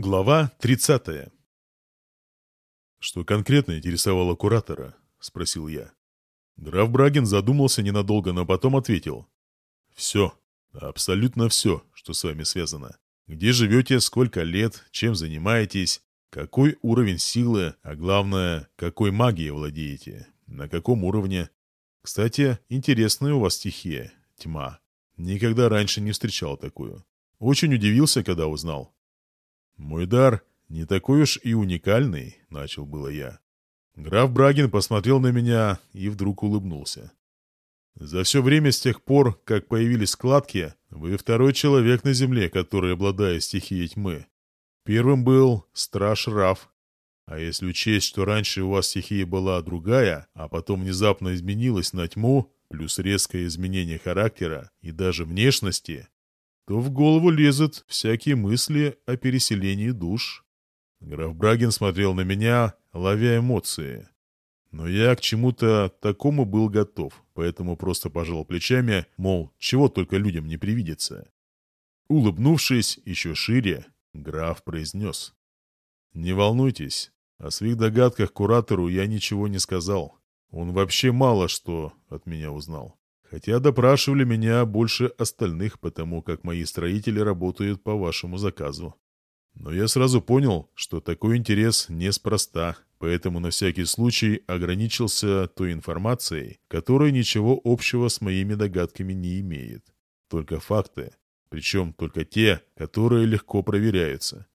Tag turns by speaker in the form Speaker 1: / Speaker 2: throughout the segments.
Speaker 1: Глава 30. «Что конкретно интересовало куратора?» — спросил я. Граф Брагин задумался ненадолго, но потом ответил. «Все. Абсолютно все, что с вами связано. Где живете, сколько лет, чем занимаетесь, какой уровень силы, а главное, какой магией владеете, на каком уровне. Кстати, интересная у вас стихия — тьма. Никогда раньше не встречал такую. Очень удивился, когда узнал. «Мой дар не такой уж и уникальный», — начал было я. Граф Брагин посмотрел на меня и вдруг улыбнулся. «За все время с тех пор, как появились складки, вы второй человек на Земле, который обладает стихией тьмы. Первым был Страж Раф. А если учесть, что раньше у вас стихия была другая, а потом внезапно изменилась на тьму, плюс резкое изменение характера и даже внешности, то в голову лезут всякие мысли о переселении душ. Граф Брагин смотрел на меня, ловя эмоции. Но я к чему-то такому был готов, поэтому просто пожал плечами, мол, чего только людям не привидится. Улыбнувшись еще шире, граф произнес. «Не волнуйтесь, о своих догадках куратору я ничего не сказал. Он вообще мало что от меня узнал. Хотя допрашивали меня больше остальных, потому как мои строители работают по вашему заказу. Но я сразу понял, что такой интерес неспроста, поэтому на всякий случай ограничился той информацией, которая ничего общего с моими догадками не имеет. Только факты, причем только те, которые легко проверяются.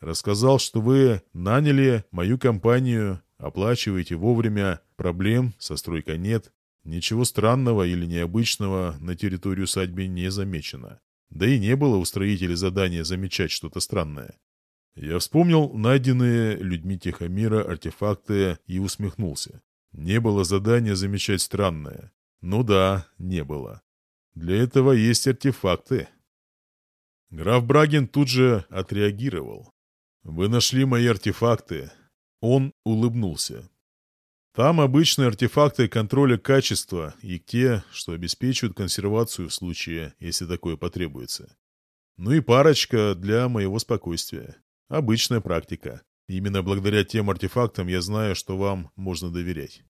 Speaker 1: Рассказал, что вы наняли мою компанию, оплачиваете вовремя, проблем со стройкой нет, Ничего странного или необычного на территорию усадьбы не замечено. Да и не было у строителей задания замечать что-то странное. Я вспомнил найденные людьми Тихомира артефакты и усмехнулся. Не было задания замечать странное. Ну да, не было. Для этого есть артефакты. Граф Брагин тут же отреагировал. «Вы нашли мои артефакты». Он улыбнулся. Там обычные артефакты контроля качества и те, что обеспечивают консервацию в случае, если такое потребуется. Ну и парочка для моего спокойствия. Обычная практика. Именно благодаря тем артефактам я знаю, что вам можно доверять.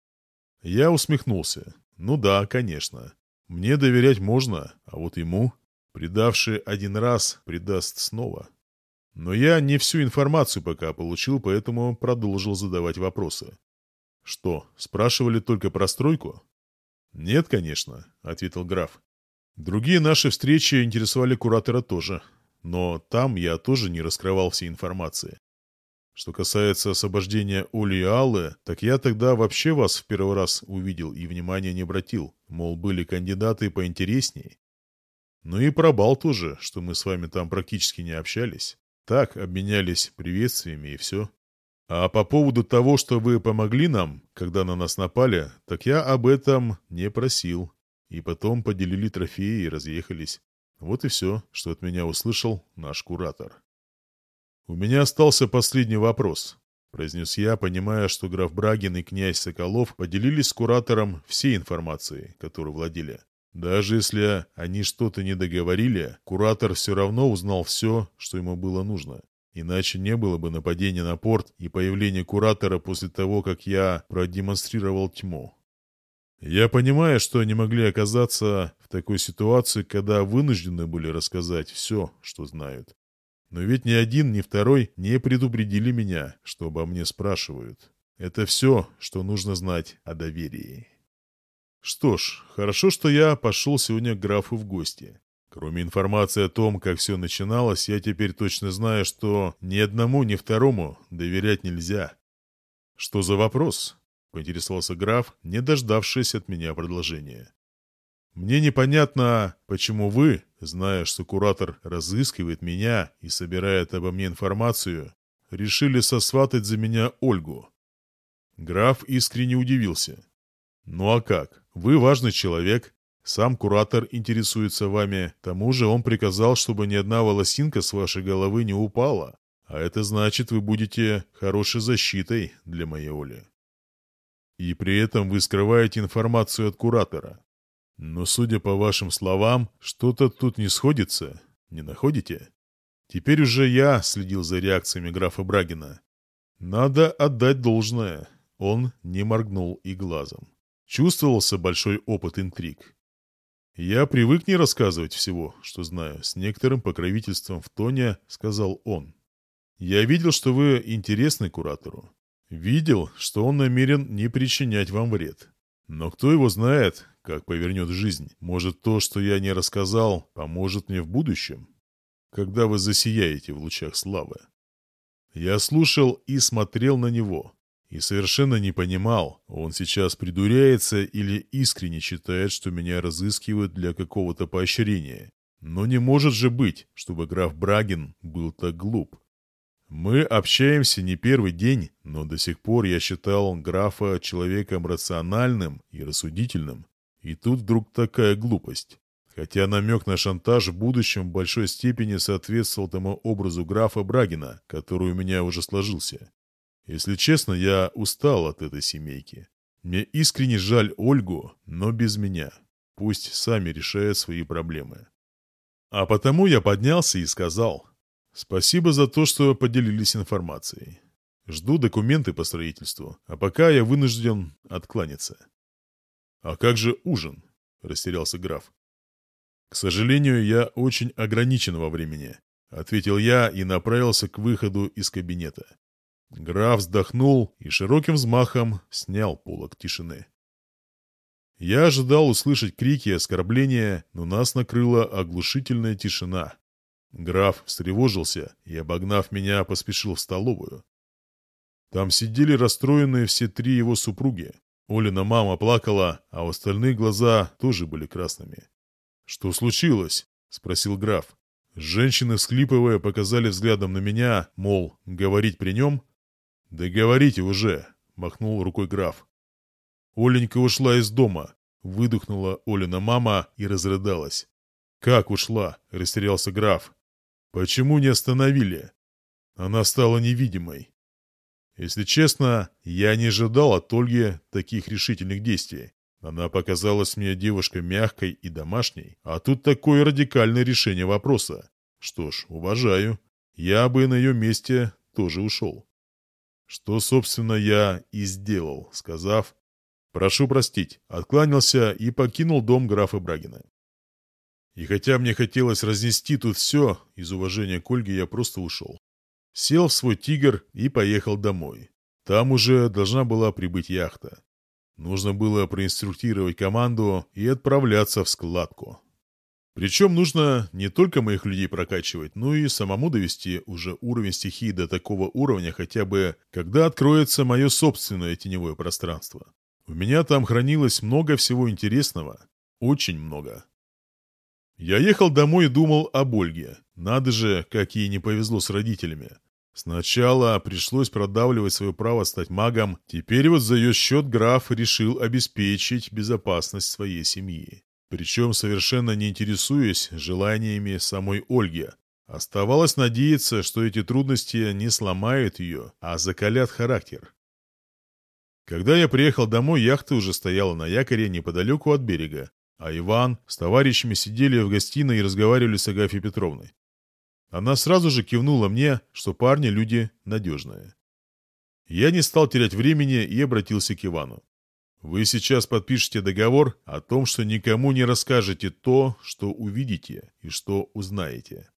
Speaker 1: Я усмехнулся. Ну да, конечно. Мне доверять можно, а вот ему, предавший один раз, предаст снова. Но я не всю информацию пока получил, поэтому продолжил задавать вопросы. «Что, спрашивали только про стройку?» «Нет, конечно», — ответил граф. «Другие наши встречи интересовали куратора тоже, но там я тоже не раскрывал всей информации. Что касается освобождения Оли и Аллы, так я тогда вообще вас в первый раз увидел и внимания не обратил, мол, были кандидаты поинтересней. Ну и про бал тоже, что мы с вами там практически не общались. Так, обменялись приветствиями и все». А по поводу того, что вы помогли нам, когда на нас напали, так я об этом не просил. И потом поделили трофеи и разъехались. Вот и все, что от меня услышал наш куратор. «У меня остался последний вопрос», — произнес я, понимая, что граф Брагин и князь Соколов поделились с куратором всей информацией, которую владели. Даже если они что-то не договорили, куратор все равно узнал все, что ему было нужно. Иначе не было бы нападения на порт и появления Куратора после того, как я продемонстрировал тьму. Я понимаю, что они могли оказаться в такой ситуации, когда вынуждены были рассказать все, что знают. Но ведь ни один, ни второй не предупредили меня, что обо мне спрашивают. Это все, что нужно знать о доверии. Что ж, хорошо, что я пошел сегодня к графу в гости. Кроме информации о том, как все начиналось, я теперь точно знаю, что ни одному, ни второму доверять нельзя. «Что за вопрос?» — поинтересовался граф, не дождавшись от меня продолжения. «Мне непонятно, почему вы, зная, что куратор разыскивает меня и собирает обо мне информацию, решили сосватать за меня Ольгу». Граф искренне удивился. «Ну а как? Вы важный человек, сам куратор интересуется вами. К тому же он приказал, чтобы ни одна волосинка с вашей головы не упала. А это значит, вы будете хорошей защитой для моей Оли. И при этом вы скрываете информацию от куратора. Но, судя по вашим словам, что-то тут не сходится. Не находите? Теперь уже я следил за реакциями графа Брагина. Надо отдать должное. Он не моргнул и глазом. Чувствовался большой опыт интриг. «Я привык не рассказывать всего, что знаю, с некоторым покровительством в тоне», — сказал он. «Я видел, что вы интересны куратору. Видел, что он намерен не причинять вам вред. Но кто его знает, как повернет жизнь? Может, то, что я не рассказал, поможет мне в будущем, когда вы засияете в лучах славы?» Я слушал и смотрел на него. И совершенно не понимал, он сейчас придуряется или искренне считает, что меня разыскивают для какого-то поощрения. Но не может же быть, чтобы граф Брагин был так глуп. Мы общаемся не первый день, но до сих пор я считал графа человеком рациональным и рассудительным. И тут вдруг такая глупость. Хотя намек на шантаж в будущем в большой степени соответствовал тому образу графа Брагина, который у меня уже сложился. Если честно, я устал от этой семейки. Мне искренне жаль Ольгу, но без меня. Пусть сами решают свои проблемы. А потому я поднялся и сказал, спасибо за то, что поделились информацией. Жду документы по строительству, а пока я вынужден откланяться. «А как же ужин?» – растерялся граф. «К сожалению, я очень ограничен во времени», – ответил я и направился к выходу из кабинета. Граф вздохнул и широким взмахом снял полок тишины. Я ожидал услышать крики и оскорбления, но нас накрыла оглушительная тишина. Граф встревожился и, обогнав меня, поспешил в столовую. Там сидели расстроенные все три его супруги. Олина мама плакала, а у остальных глаза тоже были красными. «Что случилось?» — спросил граф. Женщины, всхлипывая, показали взглядом на меня, мол, говорить при нем «Да говорите уже!» — махнул рукой граф. Оленька ушла из дома. Выдохнула Олина мама и разрыдалась. «Как ушла?» — растерялся граф. «Почему не остановили?» Она стала невидимой. Если честно, я не ожидал от Ольги таких решительных действий. Она показалась мне девушкой мягкой и домашней, а тут такое радикальное решение вопроса. Что ж, уважаю. Я бы на ее месте тоже ушел. Что, собственно, я и сделал, сказав «Прошу простить», откланялся и покинул дом графа Брагина. И хотя мне хотелось разнести тут все, из уважения к Ольге я просто ушел. Сел в свой «Тигр» и поехал домой. Там уже должна была прибыть яхта. Нужно было проинструктировать команду и отправляться в складку. Причем нужно не только моих людей прокачивать, но и самому довести уже уровень стихии до такого уровня хотя бы, когда откроется мое собственное теневое пространство. У меня там хранилось много всего интересного. Очень много. Я ехал домой и думал об Ольге. Надо же, как ей не повезло с родителями. Сначала пришлось продавливать свое право стать магом, теперь вот за ее счет граф решил обеспечить безопасность своей семьи причем совершенно не интересуясь желаниями самой Ольги. Оставалось надеяться, что эти трудности не сломают ее, а закалят характер. Когда я приехал домой, яхта уже стояла на якоре неподалеку от берега, а Иван с товарищами сидели в гостиной и разговаривали с Агафьей Петровной. Она сразу же кивнула мне, что парни люди надежные. Я не стал терять времени и обратился к Ивану. Вы сейчас подпишете договор о том, что никому не расскажете то, что увидите и что узнаете.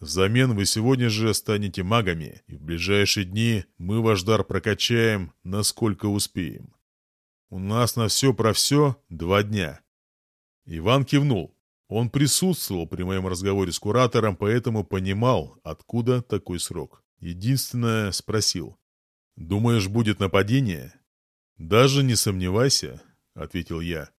Speaker 1: Взамен вы сегодня же станете магами, и в ближайшие дни мы ваш дар прокачаем, насколько успеем. У нас на все про все два дня». Иван кивнул. Он присутствовал при моем разговоре с куратором, поэтому понимал, откуда такой срок. Единственное, спросил. «Думаешь, будет нападение?» «Даже не сомневайся», — ответил я.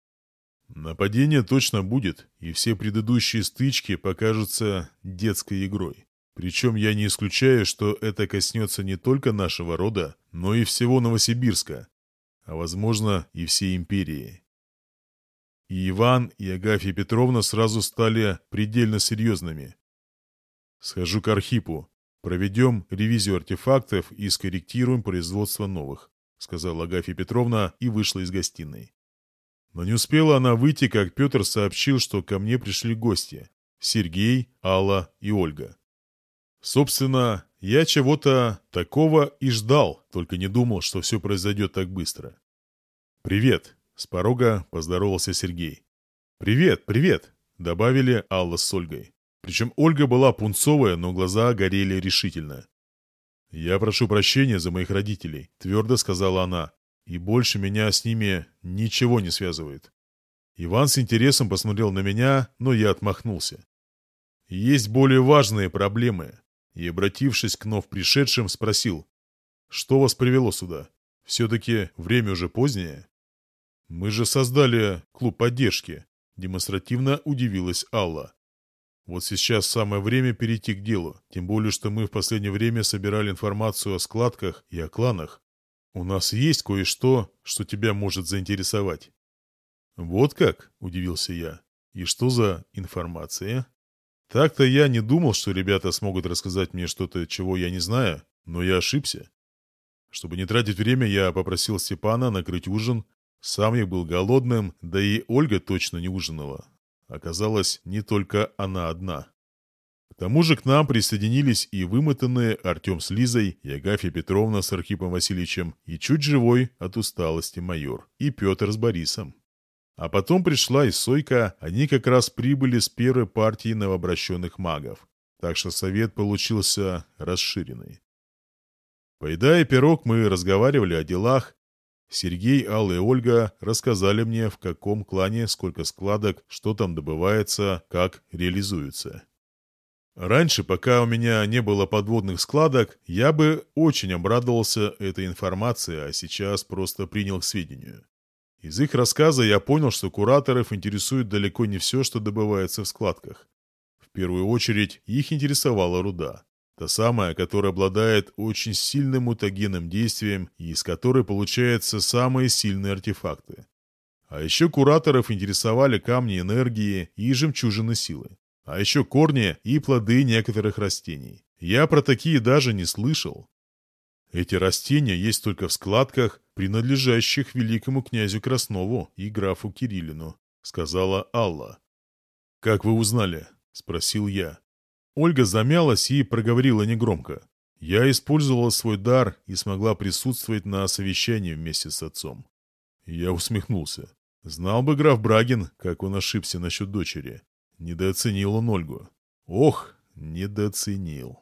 Speaker 1: «Нападение точно будет, и все предыдущие стычки покажутся детской игрой. Причем я не исключаю, что это коснется не только нашего рода, но и всего Новосибирска, а, возможно, и всей империи». И Иван, и Агафья Петровна сразу стали предельно серьезными. «Схожу к Архипу. Проведем ревизию артефактов и скорректируем производство новых. — сказала Агафья Петровна и вышла из гостиной. Но не успела она выйти, как Петр сообщил, что ко мне пришли гости — Сергей, Алла и Ольга. Собственно, я чего-то такого и ждал, только не думал, что все произойдет так быстро. «Привет!» — с порога поздоровался Сергей. «Привет, привет!» — добавили Алла с Ольгой. Причем Ольга была пунцовая, но глаза горели решительно. «Я прошу прощения за моих родителей», — твердо сказала она. «И больше меня с ними ничего не связывает». Иван с интересом посмотрел на меня, но я отмахнулся. «Есть более важные проблемы», и, обратившись к нов пришедшим, спросил. «Что вас привело сюда? Все-таки время уже позднее?» «Мы же создали клуб поддержки», — демонстративно удивилась Алла. Вот сейчас самое время перейти к делу, тем более, что мы в последнее время собирали информацию о складках и о кланах. У нас есть кое-что, что тебя может заинтересовать». «Вот как?» – удивился я. «И что за информация?» «Так-то я не думал, что ребята смогут рассказать мне что-то, чего я не знаю, но я ошибся». Чтобы не тратить время, я попросил Степана накрыть ужин. Сам я был голодным, да и Ольга точно не ужинала оказалась не только она одна. К тому же к нам присоединились и вымотанные Артем с Лизой, и Агафья Петровна с Архипом Васильевичем, и чуть живой от усталости майор, и Петр с Борисом. А потом пришла и Сойка, они как раз прибыли с первой партии новообращенных магов. Так что совет получился расширенный. Поедая пирог, мы разговаривали о делах, Сергей, Алла и Ольга рассказали мне, в каком клане сколько складок, что там добывается, как реализуется. Раньше, пока у меня не было подводных складок, я бы очень обрадовался этой информации, а сейчас просто принял к сведению. Из их рассказа я понял, что кураторов интересует далеко не все, что добывается в складках. В первую очередь их интересовала руда. Та самая, которая обладает очень сильным мутагенным действием и из которой получаются самые сильные артефакты. А еще кураторов интересовали камни энергии и жемчужины силы. А еще корни и плоды некоторых растений. Я про такие даже не слышал. Эти растения есть только в складках, принадлежащих великому князю Краснову и графу Кириллину», — сказала Алла. «Как вы узнали?» — спросил я. Ольга замялась и проговорила негромко. «Я использовала свой дар и смогла присутствовать на совещании вместе с отцом». Я усмехнулся. Знал бы граф Брагин, как он ошибся насчет дочери. Недооценил он Ольгу. Ох, недооценил.